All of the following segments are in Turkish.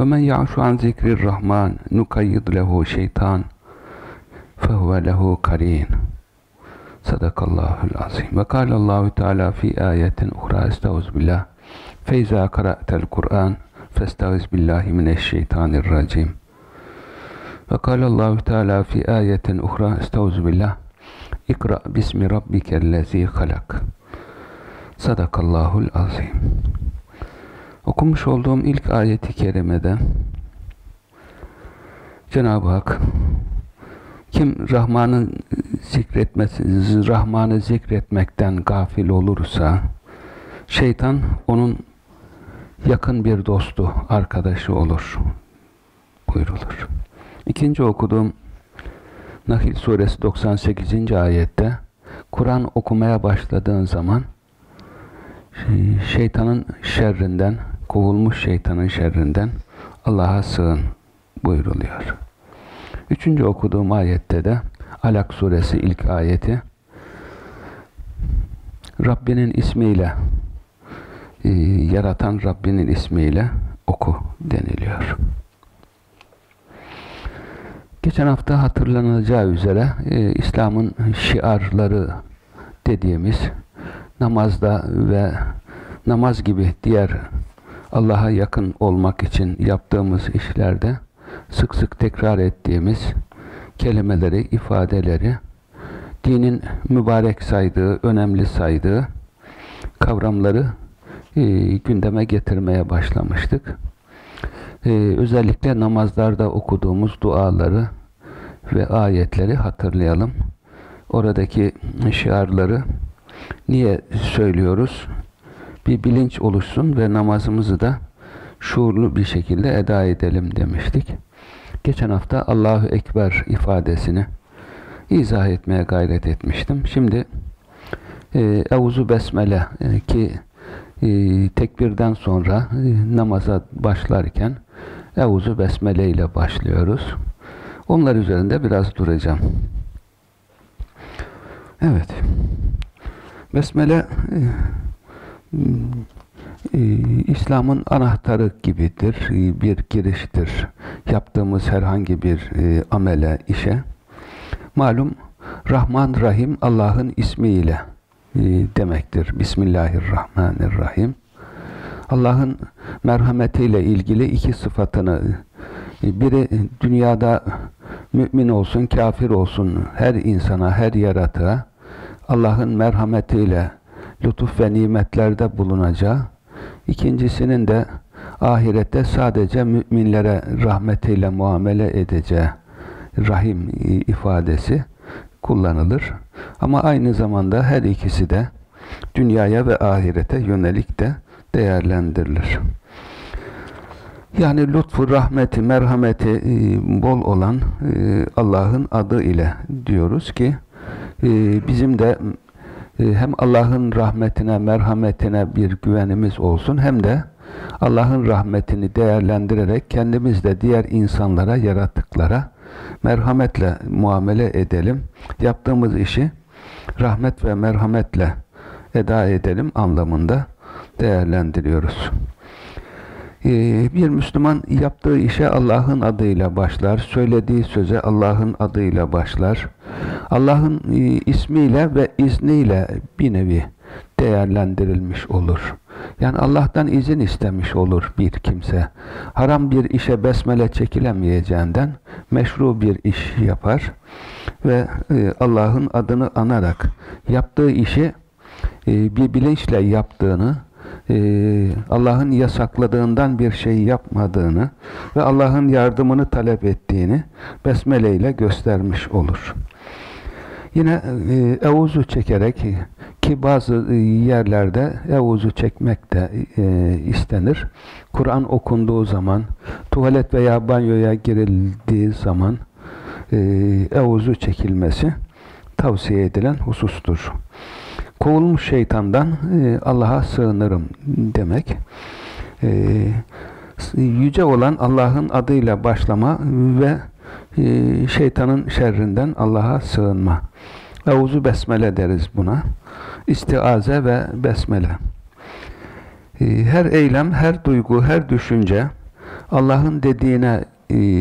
ومن يعش عن ذكر الرحمن نقيض له شيطان فهو له قرين. صدق الله العظيم وقال الله تعالى في آية أخرى استعوذ بالله فإذا قرأت القرآن فاستعذ بالله من الشيطان الرجيم. وقال الله تعالى في آية أخرى استعوذ بالله اقرأ باسم ربك الذي خلق. صدق الله العظيم Okumuş olduğum ilk ayeti kerimede Cenab-ı Hak kim Rahman'ı zikretmesi, Rahman'ı zikretmekten gafil olursa şeytan onun yakın bir dostu, arkadaşı olur buyrulur. İkinci okuduğum Nahil suresi 98. ayette Kur'an okumaya başladığın zaman şeytanın şerrinden, kovulmuş şeytanın şerrinden Allah'a sığın buyruluyor. Üçüncü okuduğum ayette de Alak suresi ilk ayeti Rabbinin ismiyle e, yaratan Rabbinin ismiyle oku deniliyor. Geçen hafta hatırlanacağı üzere e, İslam'ın şiarları dediğimiz namazda ve namaz gibi diğer Allah'a yakın olmak için yaptığımız işlerde sık sık tekrar ettiğimiz kelimeleri, ifadeleri dinin mübarek saydığı, önemli saydığı kavramları e, gündeme getirmeye başlamıştık. E, özellikle namazlarda okuduğumuz duaları ve ayetleri hatırlayalım. Oradaki şiarları niye söylüyoruz? Bir bilinç oluşsun ve namazımızı da şuurlu bir şekilde eda edelim demiştik. Geçen hafta Allahu Ekber ifadesini izah etmeye gayret etmiştim. Şimdi e, Evuzu Besmele e, ki e, tekbirden sonra e, namaza başlarken Evuzu Besmele ile başlıyoruz. Onlar üzerinde biraz duracağım. Evet. Besmele e, e, İslam'ın anahtarı gibidir, e, bir giriştir. Yaptığımız herhangi bir e, amele, işe. Malum Rahman Rahim Allah'ın ismiyle e, demektir. Bismillahirrahmanirrahim. Allah'ın merhametiyle ilgili iki sıfatını e, biri dünyada mümin olsun, kafir olsun her insana, her yaratığa Allah'ın merhametiyle lütuf ve nimetlerde bulunacağı, ikincisinin de ahirette sadece müminlere rahmetiyle muamele edeceği rahim ifadesi kullanılır. Ama aynı zamanda her ikisi de dünyaya ve ahirete yönelik de değerlendirilir. Yani lütfu, rahmeti, merhameti bol olan Allah'ın adı ile diyoruz ki bizim de hem Allah'ın rahmetine, merhametine bir güvenimiz olsun hem de Allah'ın rahmetini değerlendirerek kendimiz de diğer insanlara, yaratıklara merhametle muamele edelim. Yaptığımız işi rahmet ve merhametle eda edelim anlamında değerlendiriyoruz. Bir Müslüman yaptığı işe Allah'ın adıyla başlar, söylediği söze Allah'ın adıyla başlar. Allah'ın ismiyle ve izniyle bir nevi değerlendirilmiş olur. Yani Allah'tan izin istemiş olur bir kimse. Haram bir işe besmele çekilemeyeceğinden meşru bir iş yapar ve e, Allah'ın adını anarak yaptığı işi e, bir bilinçle yaptığını, e, Allah'ın yasakladığından bir şey yapmadığını ve Allah'ın yardımını talep ettiğini besmele ile göstermiş olur. Yine e, evuzu çekerek ki bazı e, yerlerde evuzu çekmek de e, istenir. Kur'an okunduğu zaman, tuvalet veya banyoya girildiği zaman evuzu çekilmesi tavsiye edilen husustur. Kovulmuş şeytandan e, Allah'a sığınırım demek. E, yüce olan Allah'ın adıyla başlama ve e, şeytanın şerrinden Allah'a sığınma. Evuzu besmele deriz buna. İstiaze ve besmele. Her eylem, her duygu, her düşünce Allah'ın dediğine,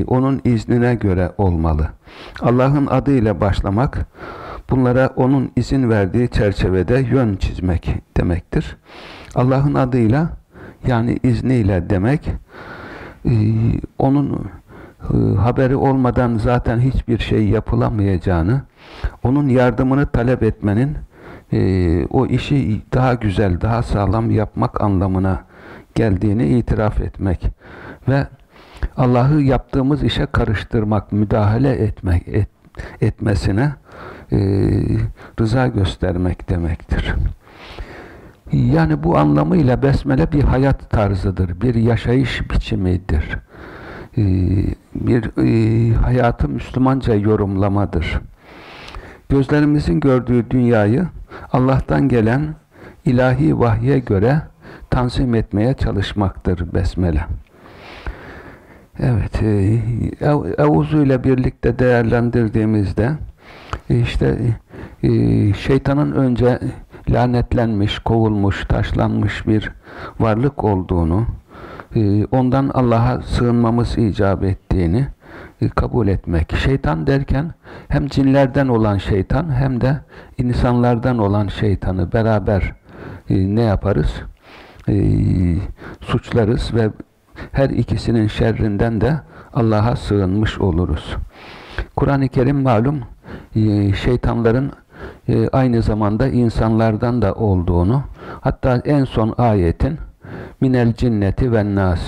onun iznine göre olmalı. Allah'ın adıyla başlamak, bunlara onun izin verdiği çerçevede yön çizmek demektir. Allah'ın adıyla, yani izniyle demek, onun haberi olmadan zaten hiçbir şey yapılamayacağını, onun yardımını talep etmenin e, o işi daha güzel, daha sağlam yapmak anlamına geldiğini itiraf etmek ve Allah'ı yaptığımız işe karıştırmak, müdahale etmek et, etmesine e, rıza göstermek demektir. Yani bu anlamıyla besmele bir hayat tarzıdır, bir yaşayış biçimidir. E, bir e, hayatı Müslümanca yorumlamadır. Gözlerimizin gördüğü dünyayı Allah'tan gelen ilahi vahye göre tanzim etmeye çalışmaktır besmele. Evet, e, Evuzu ile birlikte değerlendirdiğimizde işte e, şeytanın önce lanetlenmiş, kovulmuş, taşlanmış bir varlık olduğunu, ondan Allah'a sığınmamız icap ettiğini kabul etmek. Şeytan derken hem cinlerden olan şeytan hem de insanlardan olan şeytanı beraber ne yaparız? Suçlarız ve her ikisinin şerrinden de Allah'a sığınmış oluruz. Kur'an-ı Kerim malum şeytanların aynı zamanda insanlardan da olduğunu hatta en son ayetin minel cinneti ve nas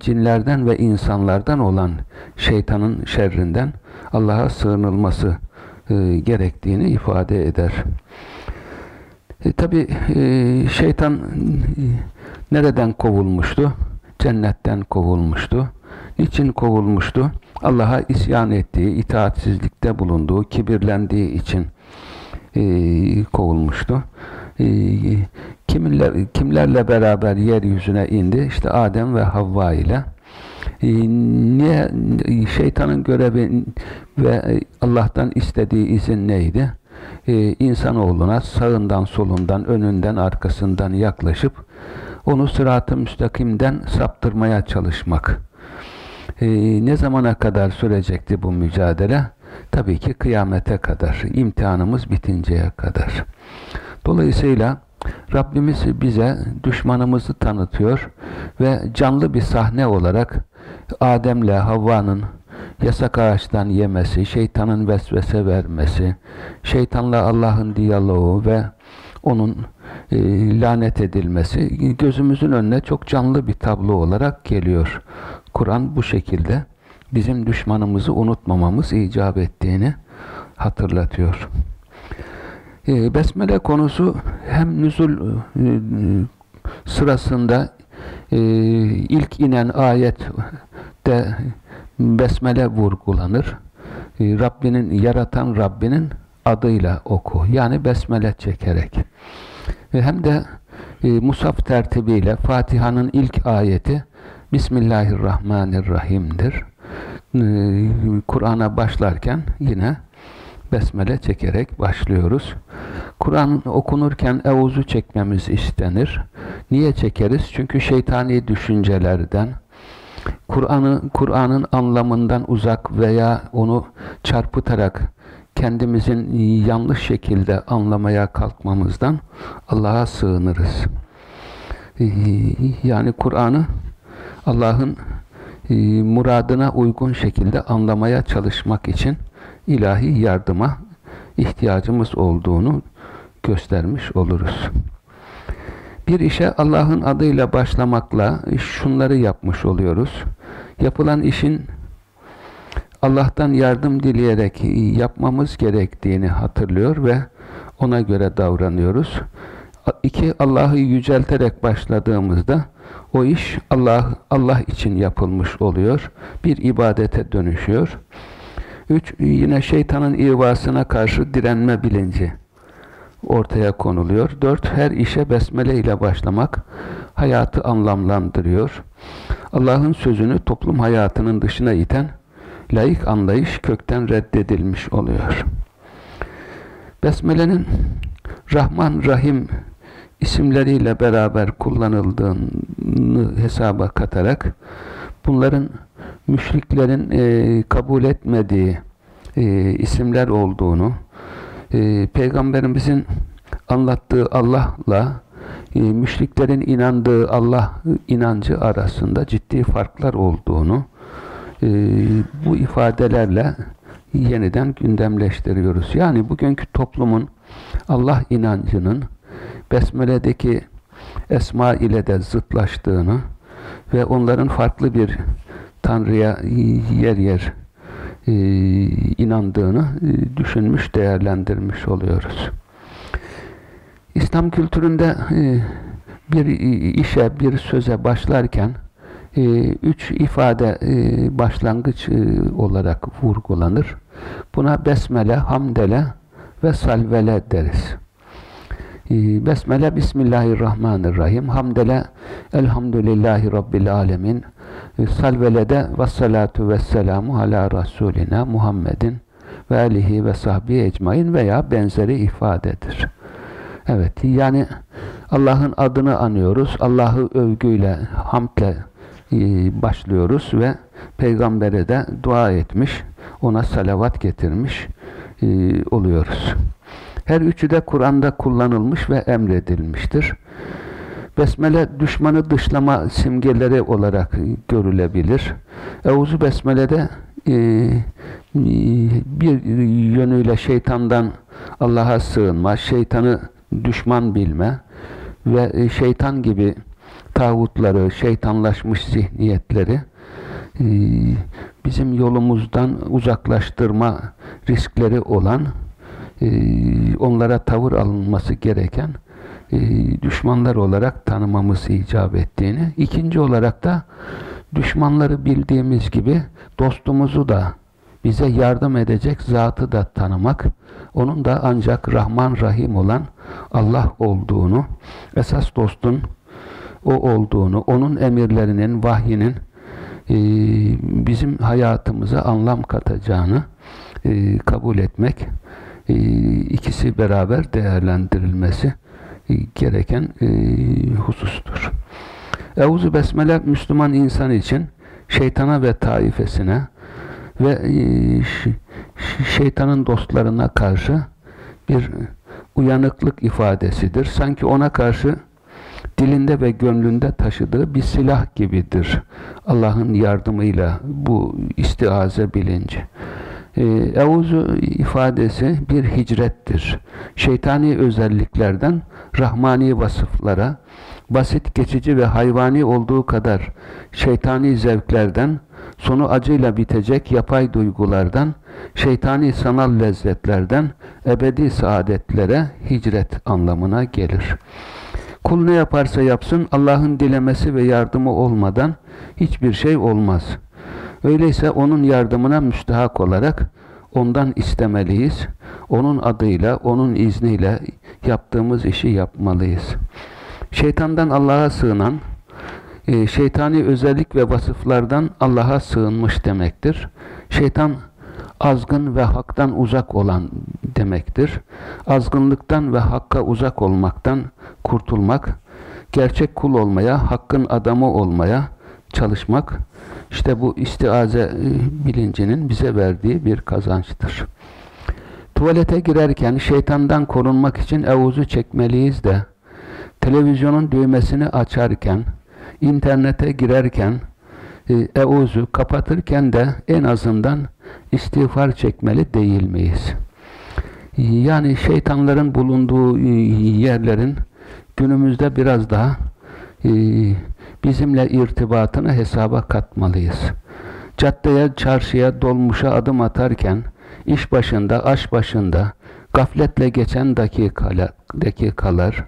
cinlerden ve insanlardan olan şeytanın şerrinden Allah'a sığınılması gerektiğini ifade eder. E, Tabi e, şeytan e, nereden kovulmuştu? cennetten kovulmuştu. Niçin kovulmuştu? Allah'a isyan ettiği, itaatsizlikte bulunduğu, kibirlendiği için e, kovulmuştu. E, kimler, kimlerle beraber yeryüzüne indi? İşte Adem ve Havva ile. E, niye şeytanın görevi ve Allah'tan istediği izin neydi? E, insanoğluna sağından solundan, önünden, arkasından yaklaşıp onu sırat-ı müstakimden saptırmaya çalışmak. Ee, ne zamana kadar sürecekti bu mücadele? Tabii ki kıyamete kadar, imtihanımız bitinceye kadar. Dolayısıyla Rabbimiz bize düşmanımızı tanıtıyor ve canlı bir sahne olarak Adem'le Havva'nın yasak ağaçtan yemesi, şeytanın vesvese vermesi, şeytanla Allah'ın diyaloğu ve onun e, lanet edilmesi gözümüzün önüne çok canlı bir tablo olarak geliyor. Kur'an bu şekilde bizim düşmanımızı unutmamamız icap ettiğini hatırlatıyor. E, besmele konusu hem nüzul e, sırasında e, ilk inen ayette besmele vurgulanır. E, Rabbinin, yaratan Rabbinin adıyla oku. Yani besmele çekerek. E, hem de e, musaf tertibiyle Fatiha'nın ilk ayeti Bismillahirrahmanirrahim'dir. E, Kur'an'a başlarken yine besmele çekerek başlıyoruz. Kur'an okunurken evuzu çekmemiz istenir. Niye çekeriz? Çünkü şeytani düşüncelerden, Kur'an'ı Kur'an'ın anlamından uzak veya onu çarpıtarak kendimizin yanlış şekilde anlamaya kalkmamızdan Allah'a sığınırız. Ee, yani Kur'an'ı Allah'ın e, muradına uygun şekilde anlamaya çalışmak için ilahi yardıma ihtiyacımız olduğunu göstermiş oluruz. Bir işe Allah'ın adıyla başlamakla şunları yapmış oluyoruz. Yapılan işin Allah'tan yardım dileyerek yapmamız gerektiğini hatırlıyor ve ona göre davranıyoruz. İki, Allah'ı yücelterek başladığımızda o iş Allah Allah için yapılmış oluyor. Bir ibadete dönüşüyor. Üç, yine şeytanın ivasına karşı direnme bilinci ortaya konuluyor. Dört, her işe besmele ile başlamak hayatı anlamlandırıyor. Allah'ın sözünü toplum hayatının dışına iten laik anlayış kökten reddedilmiş oluyor. Besmele'nin Rahman Rahim isimleriyle beraber kullanıldığını hesaba katarak bunların müşriklerin e, kabul etmediği e, isimler olduğunu e, Peygamberimizin anlattığı Allah'la e, müşriklerin inandığı Allah inancı arasında ciddi farklar olduğunu e, bu ifadelerle yeniden gündemleştiriyoruz. Yani bugünkü toplumun Allah inancının Besmele'deki esma ile de zıtlaştığını ve onların farklı bir Tanrı'ya yer yer e, inandığını e, düşünmüş, değerlendirmiş oluyoruz. İslam kültüründe e, bir işe, bir söze başlarken e, üç ifade e, başlangıç e, olarak vurgulanır. Buna besmele, hamdele ve salvele deriz. E, besmele Bismillahirrahmanirrahim. Hamdele Elhamdülillahi Rabbil Alemin. E, salvelede ve salatu ve selamu ala Resulina Muhammedin ve alihi ve sahbihi ecmain veya benzeri ifadedir. Evet, yani Allah'ın adını anıyoruz. Allah'ı övgüyle, hamdle e, başlıyoruz ve peygambere de dua etmiş, ona salavat getirmiş e, oluyoruz. Her üçü de Kur'an'da kullanılmış ve emredilmiştir. Besmele düşmanı dışlama simgeleri olarak görülebilir. Euzu Besmele'de e, bir yönüyle şeytandan Allah'a sığınma, şeytanı düşman bilme ve şeytan gibi tağutları, şeytanlaşmış zihniyetleri e, bizim yolumuzdan uzaklaştırma riskleri olan e, onlara tavır alınması gereken e, düşmanlar olarak tanımamız icap ettiğini, ikinci olarak da düşmanları bildiğimiz gibi dostumuzu da bize yardım edecek zatı da tanımak, onun da ancak Rahman Rahim olan Allah olduğunu, esas dostun o olduğunu, onun emirlerinin, vahyinin e, bizim hayatımıza anlam katacağını e, kabul etmek, ikisi beraber değerlendirilmesi e, gereken e, husustur. Euzu Besmele Müslüman insan için şeytana ve taifesine ve e, şeytanın dostlarına karşı bir uyanıklık ifadesidir. Sanki ona karşı dilinde ve gönlünde taşıdığı bir silah gibidir. Allah'ın yardımıyla bu istiaze bilinci. Ee, Euzu ifadesi bir hicrettir. Şeytani özelliklerden rahmani vasıflara, basit, geçici ve hayvani olduğu kadar şeytani zevklerden, sonu acıyla bitecek yapay duygulardan, şeytani sanal lezzetlerden ebedi saadetlere hicret anlamına gelir. Kul ne yaparsa yapsın Allah'ın dilemesi ve yardımı olmadan hiçbir şey olmaz. Öyleyse onun yardımına müstehak olarak ondan istemeliyiz. Onun adıyla, onun izniyle yaptığımız işi yapmalıyız. Şeytandan Allah'a sığınan, e, şeytani özellik ve vasıflardan Allah'a sığınmış demektir. Şeytan azgın ve haktan uzak olan demektir. Azgınlıktan ve hakka uzak olmaktan kurtulmak, gerçek kul olmaya, hakkın adamı olmaya çalışmak, işte bu istiaze e, bilincinin bize verdiği bir kazançtır. Tuvalete girerken şeytandan korunmak için evuzu çekmeliyiz de televizyonun düğmesini açarken, internete girerken e, evuzu kapatırken de en azından istiğfar çekmeli değil miyiz? Yani şeytanların bulunduğu e, yerlerin günümüzde biraz daha bizimle irtibatını hesaba katmalıyız. Caddeye, çarşıya, dolmuşa adım atarken, iş başında, aş başında, gafletle geçen dakikalar, dakikalar,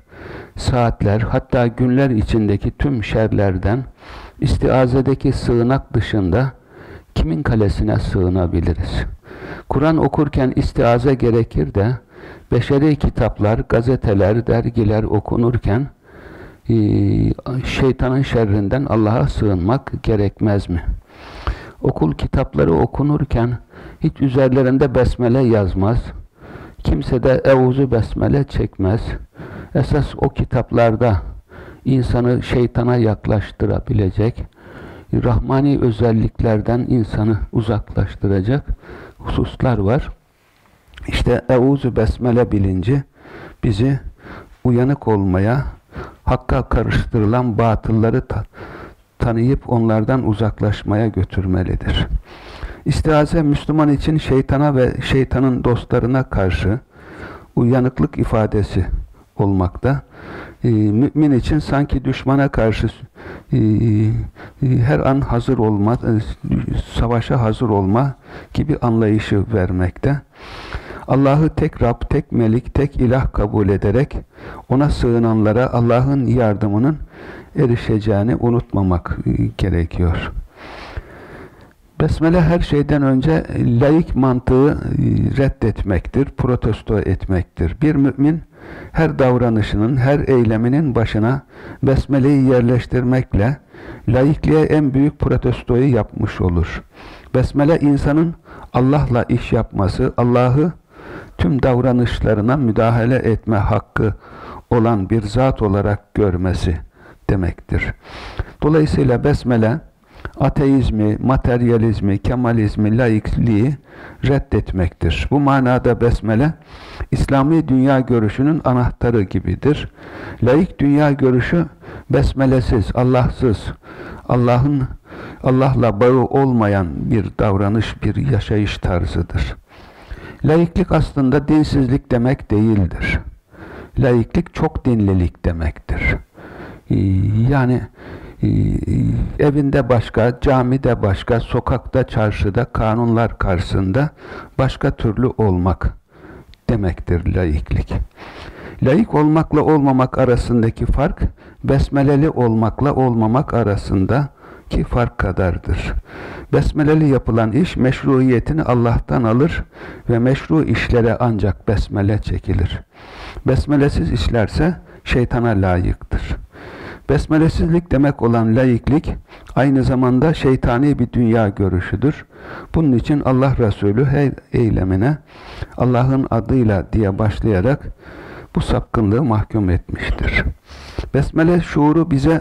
saatler, hatta günler içindeki tüm şerlerden istiazedeki sığınak dışında kimin kalesine sığınabiliriz? Kur'an okurken istiaze gerekir de beşeri kitaplar, gazeteler, dergiler okunurken şeytanın şerrinden Allah'a sığınmak gerekmez mi? Okul kitapları okunurken hiç üzerlerinde besmele yazmaz. Kimse de evuzu besmele çekmez. Esas o kitaplarda insanı şeytana yaklaştırabilecek, rahmani özelliklerden insanı uzaklaştıracak hususlar var. İşte Euzu Besmele bilinci bizi uyanık olmaya, hakka karıştırılan batılları ta tanıyıp onlardan uzaklaşmaya götürmelidir. İstiaze Müslüman için şeytana ve şeytanın dostlarına karşı uyanıklık ifadesi olmakta. E, mümin için sanki düşmana karşı e, e, her an hazır olma, e, savaşa hazır olma gibi anlayışı vermekte. Allah'ı tek Rab, tek Melik, tek ilah kabul ederek ona sığınanlara Allah'ın yardımının erişeceğini unutmamak e, gerekiyor. Besmele her şeyden önce laik mantığı e, reddetmektir, protesto etmektir. Bir mümin her davranışının, her eyleminin başına besmeleyi yerleştirmekle laikliğe en büyük protestoyu yapmış olur. Besmele insanın Allah'la iş yapması, Allah'ı tüm davranışlarına müdahale etme hakkı olan bir zat olarak görmesi demektir. Dolayısıyla besmele ateizmi, materyalizmi, kemalizmi, laikliği reddetmektir. Bu manada besmele İslami dünya görüşünün anahtarı gibidir. Laik dünya görüşü besmelesiz, Allahsız, Allah'ın Allah'la bağı olmayan bir davranış, bir yaşayış tarzıdır. Laiklik aslında dinsizlik demek değildir. Laiklik çok dinlilik demektir. Ee, yani e, evinde başka, camide başka, sokakta, çarşıda, kanunlar karşısında başka türlü olmak demektir laiklik. Laik olmakla olmamak arasındaki fark, besmeleli olmakla olmamak arasında ki fark kadardır. Besmeleli yapılan iş meşruiyetini Allah'tan alır ve meşru işlere ancak besmele çekilir. Besmelesiz işlerse şeytana layıktır. Besmelesizlik demek olan laiklik aynı zamanda şeytani bir dünya görüşüdür. Bunun için Allah Resulü her eylemine Allah'ın adıyla diye başlayarak bu sapkınlığı mahkum etmiştir. Besmele şuuru bize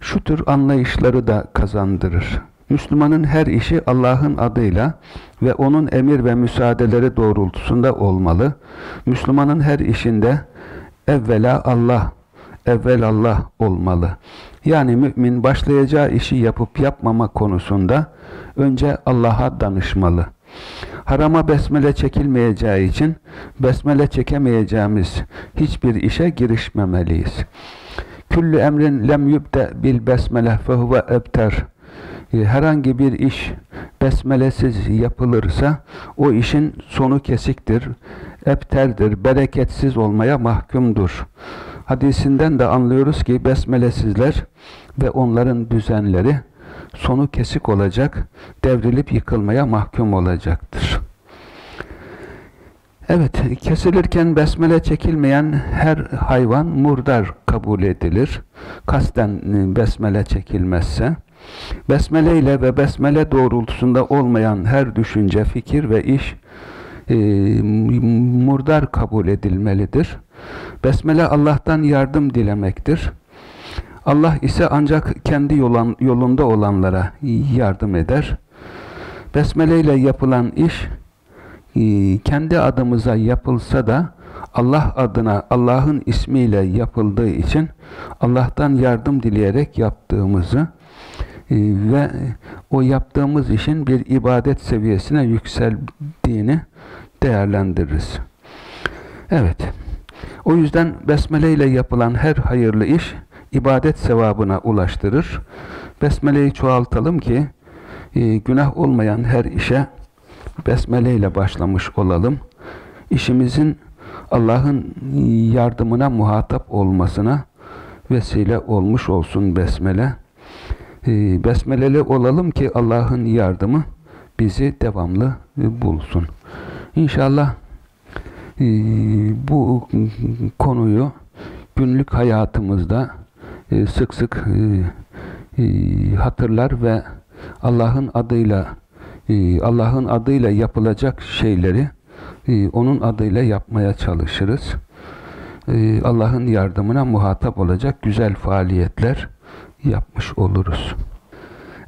şu tür anlayışları da kazandırır. Müslümanın her işi Allah'ın adıyla ve onun emir ve müsaadeleri doğrultusunda olmalı. Müslümanın her işinde evvela Allah evvel Allah olmalı. Yani mümin başlayacağı işi yapıp yapmama konusunda önce Allah'a danışmalı. Harama besmele çekilmeyeceği için besmele çekemeyeceğimiz hiçbir işe girişmemeliyiz. Küllü emrin lem yübde bil besmele fehuve ebter. Herhangi bir iş besmelesiz yapılırsa o işin sonu kesiktir, ebterdir, bereketsiz olmaya mahkumdur hadisinden de anlıyoruz ki besmelesizler ve onların düzenleri sonu kesik olacak, devrilip yıkılmaya mahkum olacaktır. Evet, kesilirken besmele çekilmeyen her hayvan murdar kabul edilir. Kasten besmele çekilmezse. Besmele ile ve besmele doğrultusunda olmayan her düşünce, fikir ve iş e, murdar kabul edilmelidir. Besmele Allah'tan yardım dilemektir. Allah ise ancak kendi yolunda olanlara yardım eder. Besmele ile yapılan iş e, kendi adımıza yapılsa da Allah adına Allah'ın ismiyle yapıldığı için Allah'tan yardım dileyerek yaptığımızı e, ve o yaptığımız işin bir ibadet seviyesine yükseldiğini değerlendiririz. Evet. O yüzden besmele ile yapılan her hayırlı iş ibadet sevabına ulaştırır. Besmeleyi çoğaltalım ki e, günah olmayan her işe besmele ile başlamış olalım. İşimizin Allah'ın yardımına muhatap olmasına vesile olmuş olsun besmele. E, besmeleli olalım ki Allah'ın yardımı bizi devamlı bulsun. İnşallah e, bu konuyu günlük hayatımızda e, sık sık e, e, hatırlar ve Allah'ın adıyla Allah'ın adıyla yapılacak şeyleri e, onun adıyla yapmaya çalışırız. E, Allah'ın yardımına muhatap olacak güzel faaliyetler yapmış oluruz.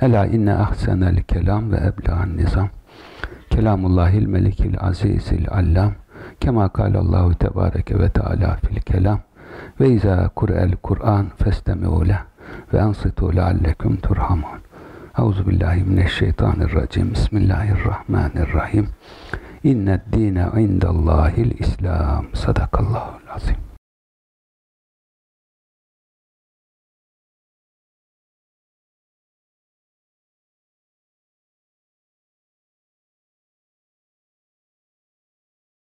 Ela inne ahsenel kelam ve ebla'n nizam. Kelamullahil melikil azizil allam. Kema kâlallahu tebâreke ve teâlâ fil kelam. Ve izâ kur'el Kur'an festemi'u leh ve ansitu leallekum turhamun. Euzu billahi mineşşeytanirracim. Bismillahirrahmanirrahim. İnned dîne indallâhil İslam. Sadakallahul azim.